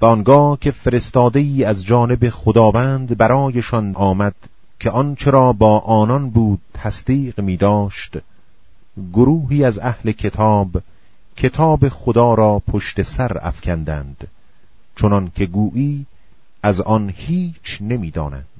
و آنگاه که فرستاده ای از جانب خداوند برایشان آمد که آنچه را با آنان بود تصدیق می داشت گروهی از اهل کتاب کتاب خدا را پشت سر افکندند چنان که گویی از آن هیچ نمی‌دانند.